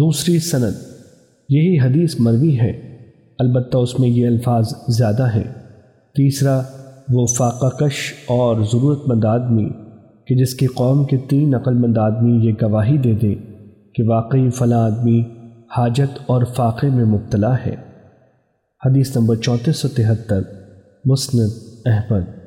دوسری سند۔ یہی حدیث مروی ہے۔ البتہ اس میں یہ الفاظ زیادہ ہیں۔ تیسرا وہ فاقہ کش اور ضرورت مند آدمی، کہ جس کی قوم کے تین عقل مند آدمی یہ گواہی دے دیں کہ واقعی فلاں آدمی حاجت اور فاقے میں مبتلا ہے۔ حدیث نمبر چونتیس سو تہتر، مسند احمد۔